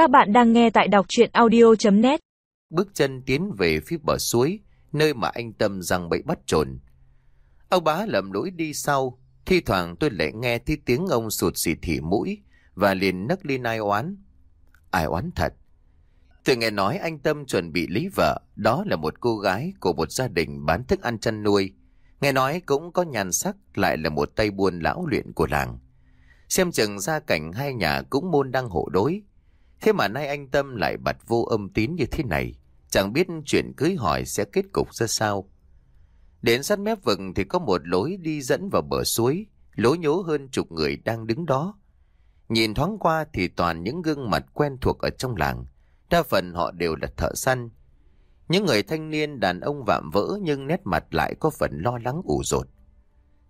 Các bạn đang nghe tại đọc chuyện audio.net Bước chân tiến về phía bờ suối, nơi mà anh Tâm răng bẫy bắt trồn. Ông bá lầm lối đi sau, thi thoảng tôi lại nghe thấy tiếng ông sụt xì thỉ mũi và liền nấc lên ai oán. Ai oán thật. Tôi nghe nói anh Tâm chuẩn bị lấy vợ, đó là một cô gái của một gia đình bán thức ăn chăn nuôi. Nghe nói cũng có nhàn sắc, lại là một tay buôn lão luyện của làng. Xem chừng gia cảnh hai nhà cũng môn đăng hộ đối. Thế mà nay anh Tâm lại bật vô âm tín như thế này. Chẳng biết chuyện cưới hỏi sẽ kết cục ra sao. Đến sát mép vực thì có một lối đi dẫn vào bờ suối. Lối nhố hơn chục người đang đứng đó. Nhìn thoáng qua thì toàn những gương mặt quen thuộc ở trong làng. Đa phần họ đều là thợ săn. Những người thanh niên đàn ông vạm vỡ nhưng nét mặt lại có phần lo lắng ủ rột.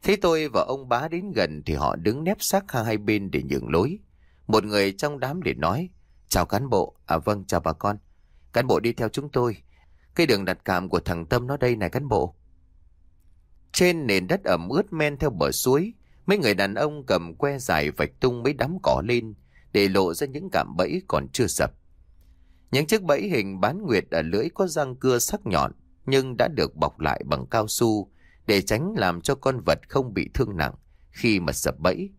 Thấy tôi và ông bá đến gần thì họ đứng nép sát hai bên để nhường lối. Một người trong đám để nói, chào cán bộ, à vâng chào bà con. Cán bộ đi theo chúng tôi. Cái đường đặt cảm của thằng Tâm nó đây này cán bộ. Trên nền đất ẩm ướt men theo bờ suối, mấy người đàn ông cầm que dài vạch tung mấy đám cỏ lên để lộ ra những cạm bẫy còn chưa sập. Những chiếc bẫy hình bán nguyệt ở lưỡi có răng cưa sắc nhọn nhưng đã được bọc lại bằng cao su để tránh làm cho con vật không bị thương nặng khi mà sập bẫy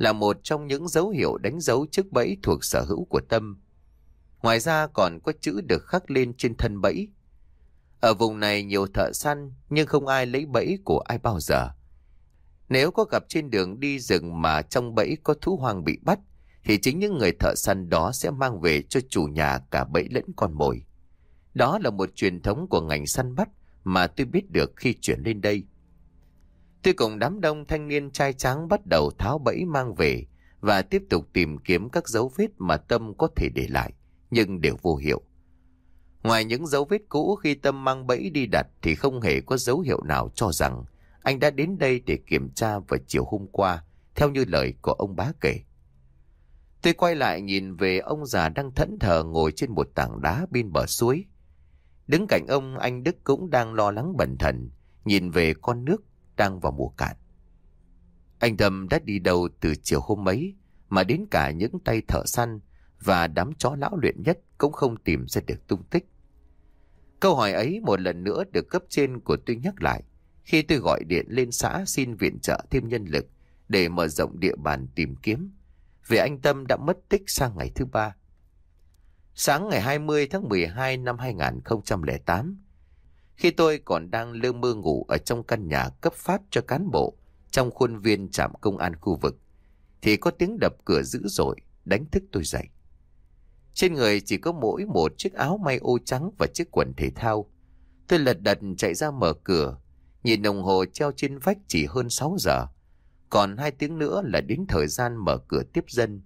là một trong những dấu hiệu đánh dấu chiếc bẫy thuộc sở hữu của Tâm. Ngoài ra còn có chữ được khắc lên trên thân bẫy. Ở vùng này nhiều thợ săn, nhưng không ai lấy bẫy của ai bao giờ. Nếu có gặp trên đường đi rừng mà trong bẫy có thú hoang bị bắt, thì chính những người thợ săn đó sẽ mang về cho chủ nhà cả bẫy lẫn con mồi. Đó là một truyền thống của ngành săn bắt mà tôi biết được khi chuyển lên đây. Tôi cùng đám đông thanh niên trai trắng bắt đầu tháo bẫy mang về và tiếp tục tìm kiếm các dấu vết mà Tâm có thể để lại, nhưng đều vô hiệu. Ngoài những dấu vết cũ khi Tâm mang bẫy đi đặt thì không hề có dấu hiệu nào cho rằng anh đã đến đây để kiểm tra vào chiều hôm qua, theo như lời của ông bá kể. Tôi quay lại nhìn về ông già đang thẫn thờ ngồi trên một tảng đá bên bờ suối. Đứng cạnh ông, anh Đức cũng đang lo lắng bẩn thần, nhìn về con nước đang vào mùa cạn. Anh Tâm đã đi đâu từ chiều hôm ấy, mà đến cả những tay thợ săn và đám chó lão luyện nhất cũng không tìm ra được tung tích. Câu hỏi ấy một lần nữa được cấp trên của tôi nhắc lại khi tôi gọi điện lên xã xin viện trợ thêm nhân lực để mở rộng địa bàn tìm kiếm vì anh Tâm đã mất tích sang ngày thứ ba. Sáng ngày 20 tháng 12 năm 2008, khi tôi còn đang lơ mơ ngủ ở trong căn nhà cấp phát cho cán bộ trong khuôn viên trạm công an khu vực, thì có tiếng đập cửa dữ dội đánh thức tôi dậy. Trên người chỉ có mỗi một chiếc áo may ô trắng và chiếc quần thể thao. Tôi lật đật chạy ra mở cửa, nhìn đồng hồ treo trên vách chỉ hơn 6 giờ. Còn hai tiếng nữa là đến thời gian mở cửa tiếp dân.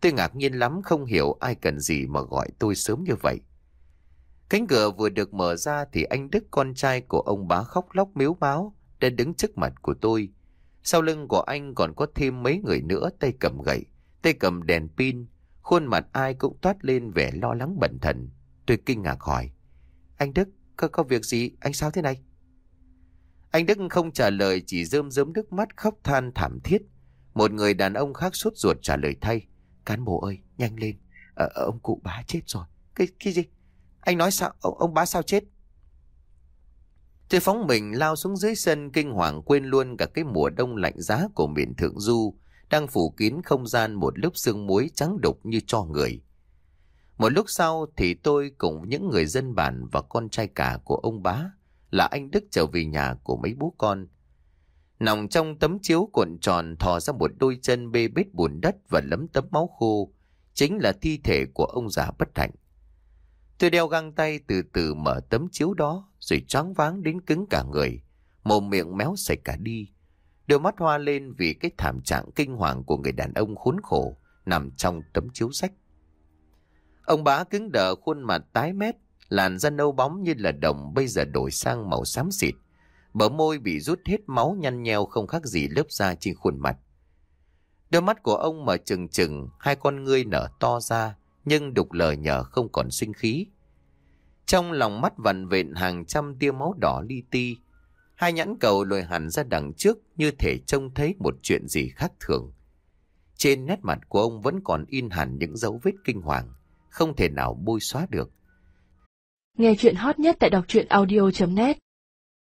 Tôi ngạc nhiên lắm không hiểu ai cần gì mà gọi tôi sớm như vậy. Cánh cửa vừa được mở ra thì anh Đức con trai của ông bá khóc lóc miếu máu đã đứng trước mặt của tôi. Sau lưng của anh còn có thêm mấy người nữa tay cầm gậy, tay cầm đèn pin. Khuôn mặt ai cũng toát lên vẻ lo lắng bẩn thần. Tôi kinh ngạc hỏi. Anh Đức, có, có việc gì? Anh sao thế này? Anh Đức không trả lời chỉ rơm rớm nước mắt khóc than thảm thiết. Một người đàn ông khác sốt ruột trả lời thay. Cán bộ ơi, nhanh lên. Ờ, ờ ông cụ bá chết rồi. Cái, cái gì? Anh nói sao? Ông, ông bá sao chết? Tôi phóng mình lao xuống dưới sân kinh hoàng quên luôn cả cái mùa đông lạnh giá của miền Thượng Du đang phủ kín không gian một lớp sương muối trắng đục như cho người. Một lúc sau thì tôi cùng những người dân bản và con trai cả của ông bá là anh Đức trở về nhà của mấy bố con. Nòng trong tấm chiếu cuộn tròn thò ra một đôi chân bê bết bùn đất và lấm tấm máu khô, chính là thi thể của ông già bất hạnh. Tôi đeo găng tay từ từ mở tấm chiếu đó, rồi choáng váng đến cứng cả người, mồm miệng méo sạch cả đi. Đôi mắt hoa lên vì cái thảm trạng kinh hoàng của người đàn ông khốn khổ nằm trong tấm chiếu sách. Ông bá cứng đờ khuôn mặt tái mét, làn da nâu bóng như là đồng bây giờ đổi sang màu xám xịt. Bờ môi bị rút hết máu nhăn nheo không khác gì lớp da trên khuôn mặt. Đôi mắt của ông mở trừng trừng, hai con ngươi nở to ra, nhưng đục lờ nhờ không còn sinh khí. Trong lòng mắt vằn vện hàng trăm tia máu đỏ li ti, hai nhãn cầu lồi hẳn ra đằng trước như thể trông thấy một chuyện gì khác thường. Trên nét mặt của ông vẫn còn in hẳn những dấu vết kinh hoàng, không thể nào bôi xóa được. Nghe chuyện hot nhất tại đọc truyện audio.net